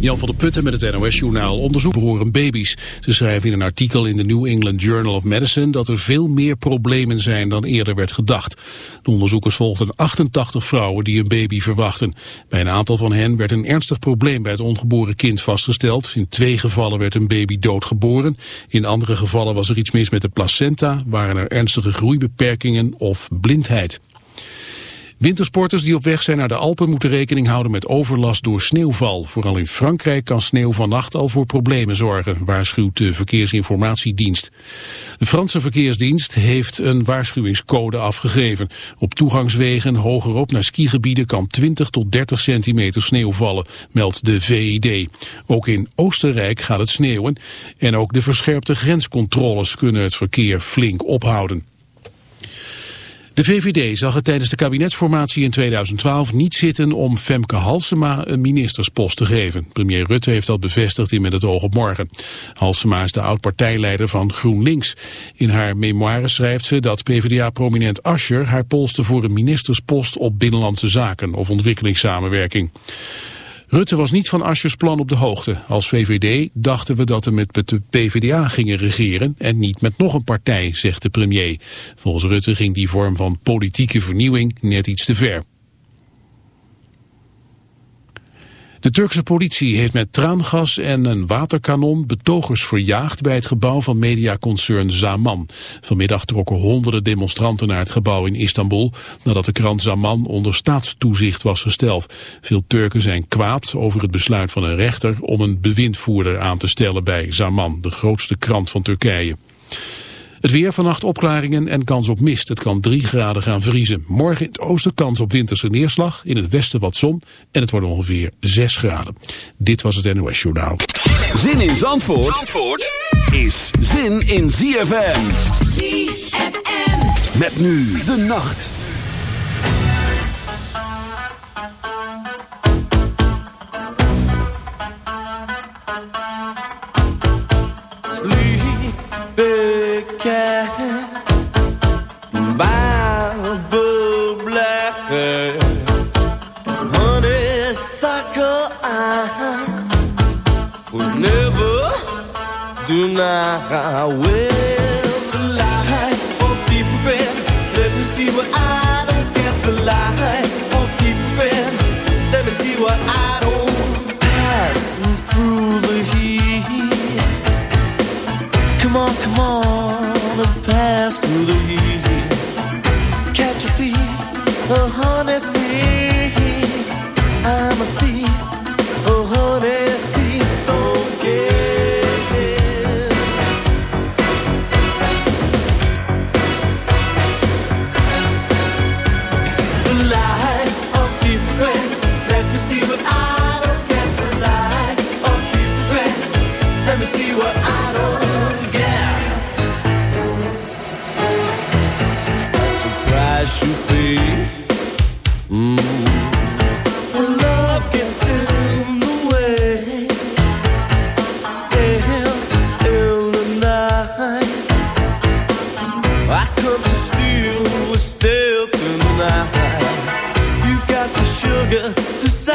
Jan van der Putten met het NOS-journaal onderzoek behoren baby's. Ze schrijven in een artikel in de New England Journal of Medicine dat er veel meer problemen zijn dan eerder werd gedacht. De onderzoekers volgden 88 vrouwen die een baby verwachten. Bij een aantal van hen werd een ernstig probleem bij het ongeboren kind vastgesteld. In twee gevallen werd een baby doodgeboren. In andere gevallen was er iets mis met de placenta, waren er ernstige groeibeperkingen of blindheid. Wintersporters die op weg zijn naar de Alpen moeten rekening houden met overlast door sneeuwval. Vooral in Frankrijk kan sneeuw vannacht al voor problemen zorgen, waarschuwt de Verkeersinformatiedienst. De Franse Verkeersdienst heeft een waarschuwingscode afgegeven. Op toegangswegen hogerop naar skigebieden kan 20 tot 30 centimeter sneeuw vallen, meldt de VID. Ook in Oostenrijk gaat het sneeuwen en ook de verscherpte grenscontroles kunnen het verkeer flink ophouden. De VVD zag het tijdens de kabinetsformatie in 2012 niet zitten om Femke Halsema een ministerspost te geven. Premier Rutte heeft dat bevestigd in Met het oog op morgen. Halsema is de oud-partijleider van GroenLinks. In haar memoires schrijft ze dat PvdA-prominent Ascher haar polste voor een ministerspost op Binnenlandse Zaken of ontwikkelingssamenwerking. Rutte was niet van Aschers plan op de hoogte. Als VVD dachten we dat we met de PvdA gingen regeren en niet met nog een partij, zegt de premier. Volgens Rutte ging die vorm van politieke vernieuwing net iets te ver. De Turkse politie heeft met traangas en een waterkanon betogers verjaagd bij het gebouw van mediaconcern Zaman. Vanmiddag trokken honderden demonstranten naar het gebouw in Istanbul nadat de krant Zaman onder staatstoezicht was gesteld. Veel Turken zijn kwaad over het besluit van een rechter om een bewindvoerder aan te stellen bij Zaman, de grootste krant van Turkije. Het weer vannacht opklaringen en kans op mist. Het kan 3 graden gaan vriezen. Morgen in het oosten kans op winterse neerslag. In het westen wat zon. En het wordt ongeveer 6 graden. Dit was het NOS Journaal. Zin in Zandvoort, Zandvoort is zin in ZFM. ZFM. Met nu de nacht. I will the light of deep red. Let me see what I don't get. The light of deep red. Let me see what I don't pass through the heat. Come on, come on,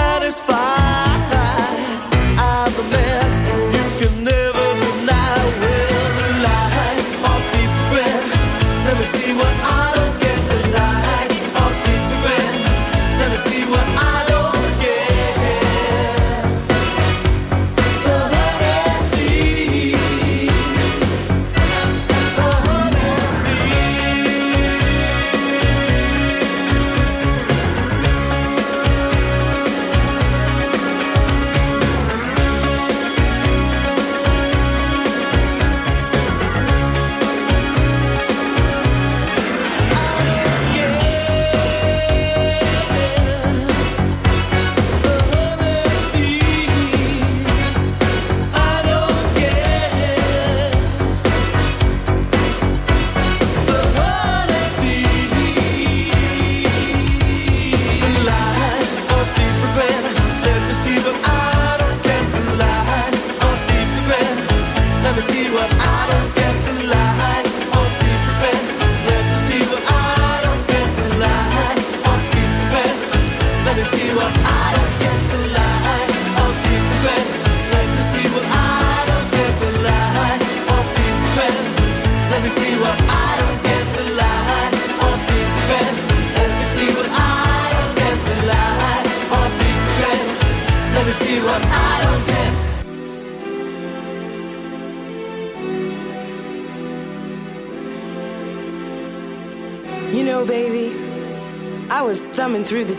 satisfied.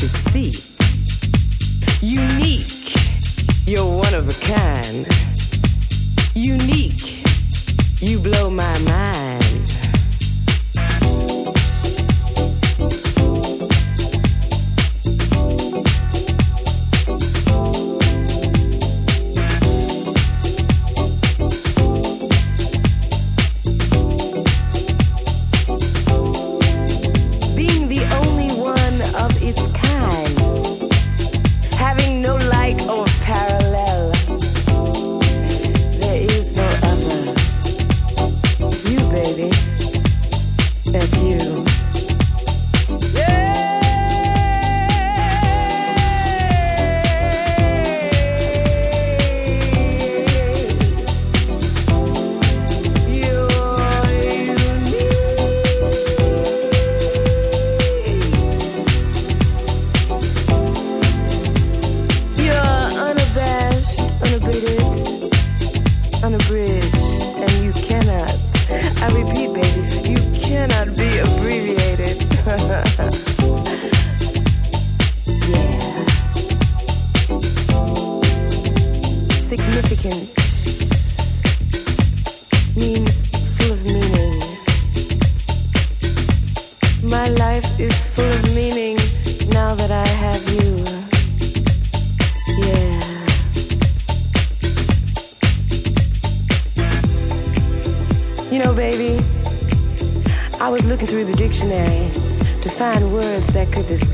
to see.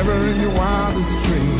ever in your wildest dreams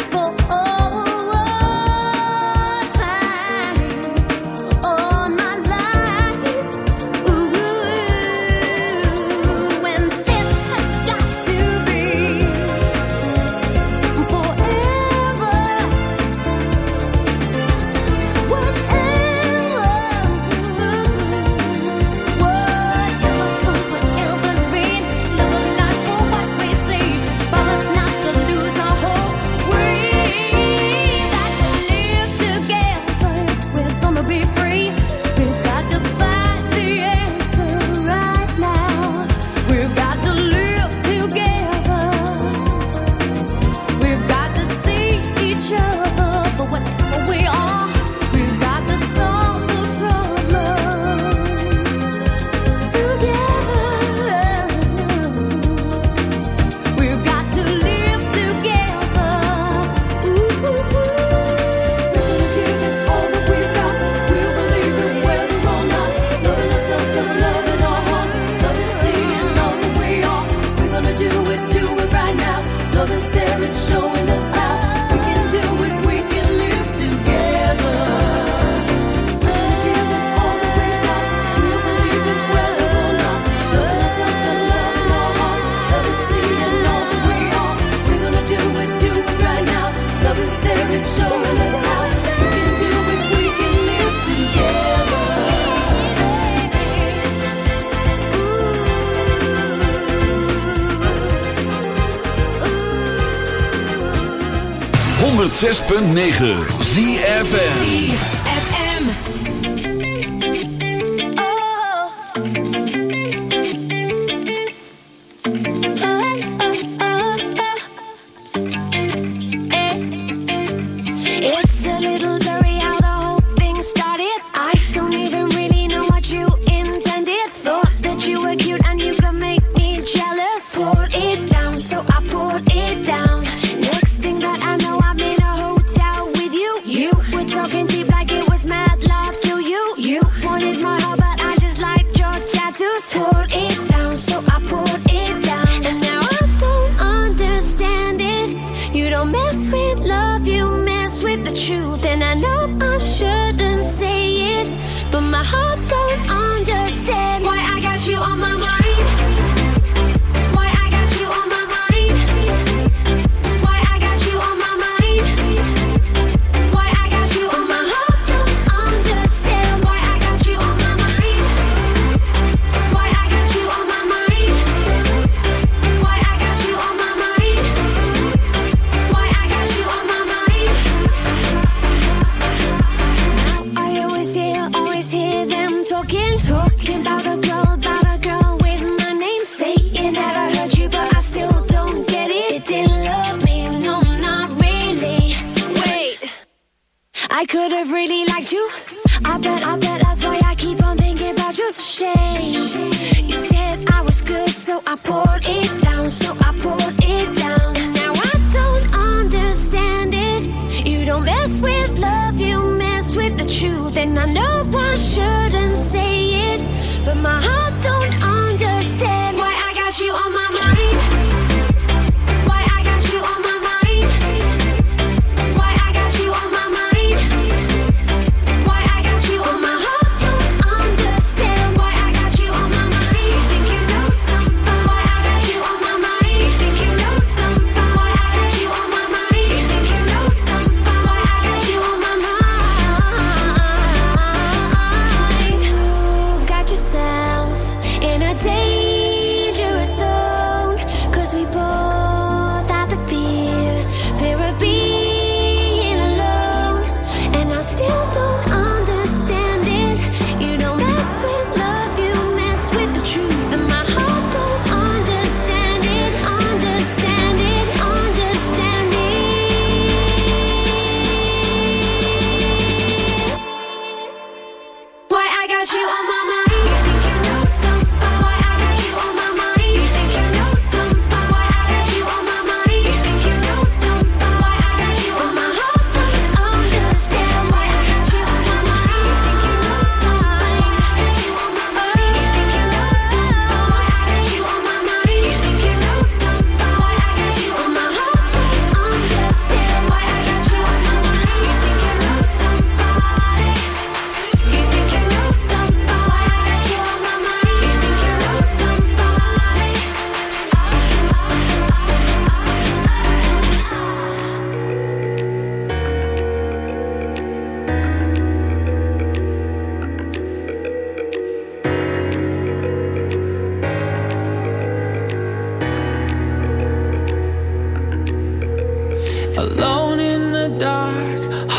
106.9 ZFN I know I shouldn't say it, but my heart alone in the dark.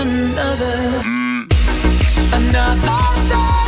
another, hmm. another.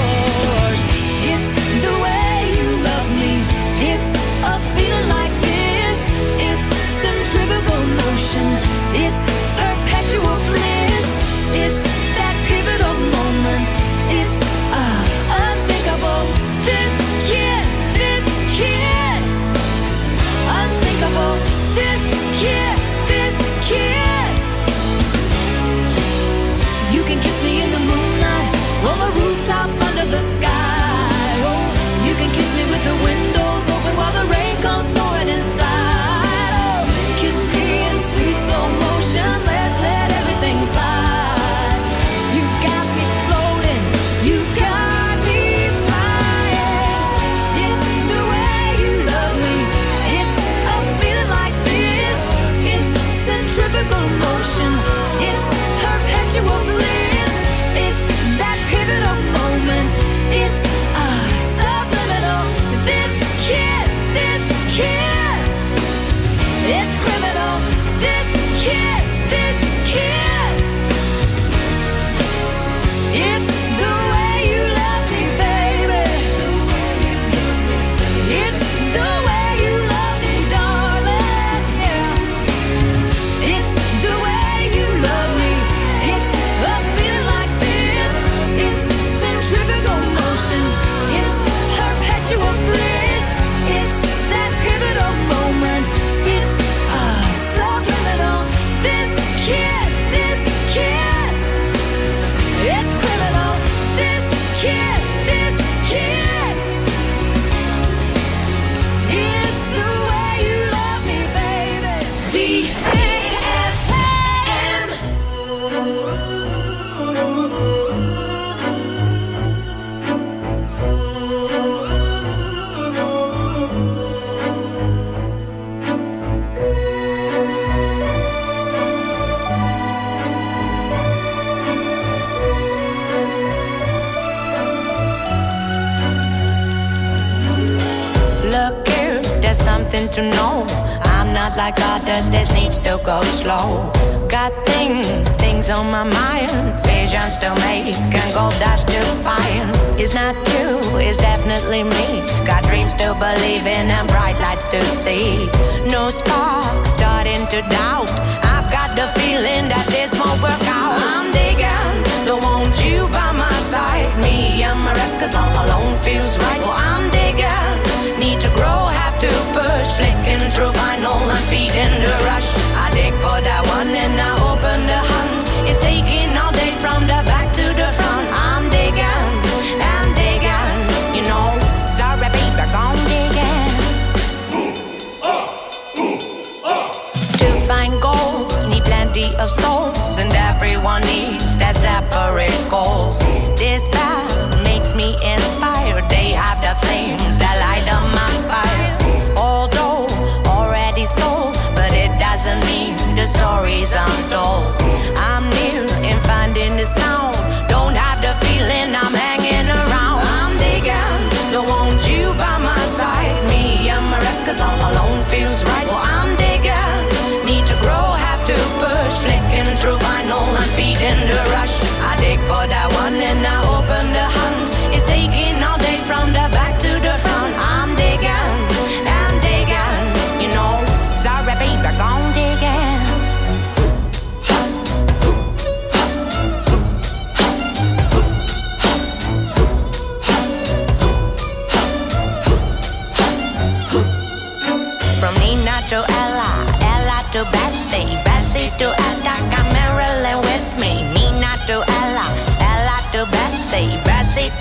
that separate goal.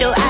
i